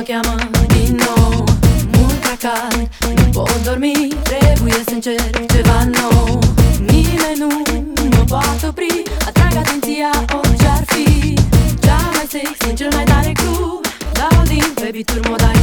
mă cheamă din nou. Mult cacar, nu pot dormi Trebuie să încerc ceva nou. Nimeni nu mă poate opri Atrag atenția orice ar fi. Cea mai sexy, cel mai tare crew Dau din pe bituri modale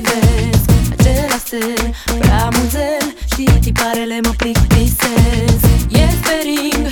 privesc Același stel, prea mult zel Știi tiparele mă plictisesc. E spering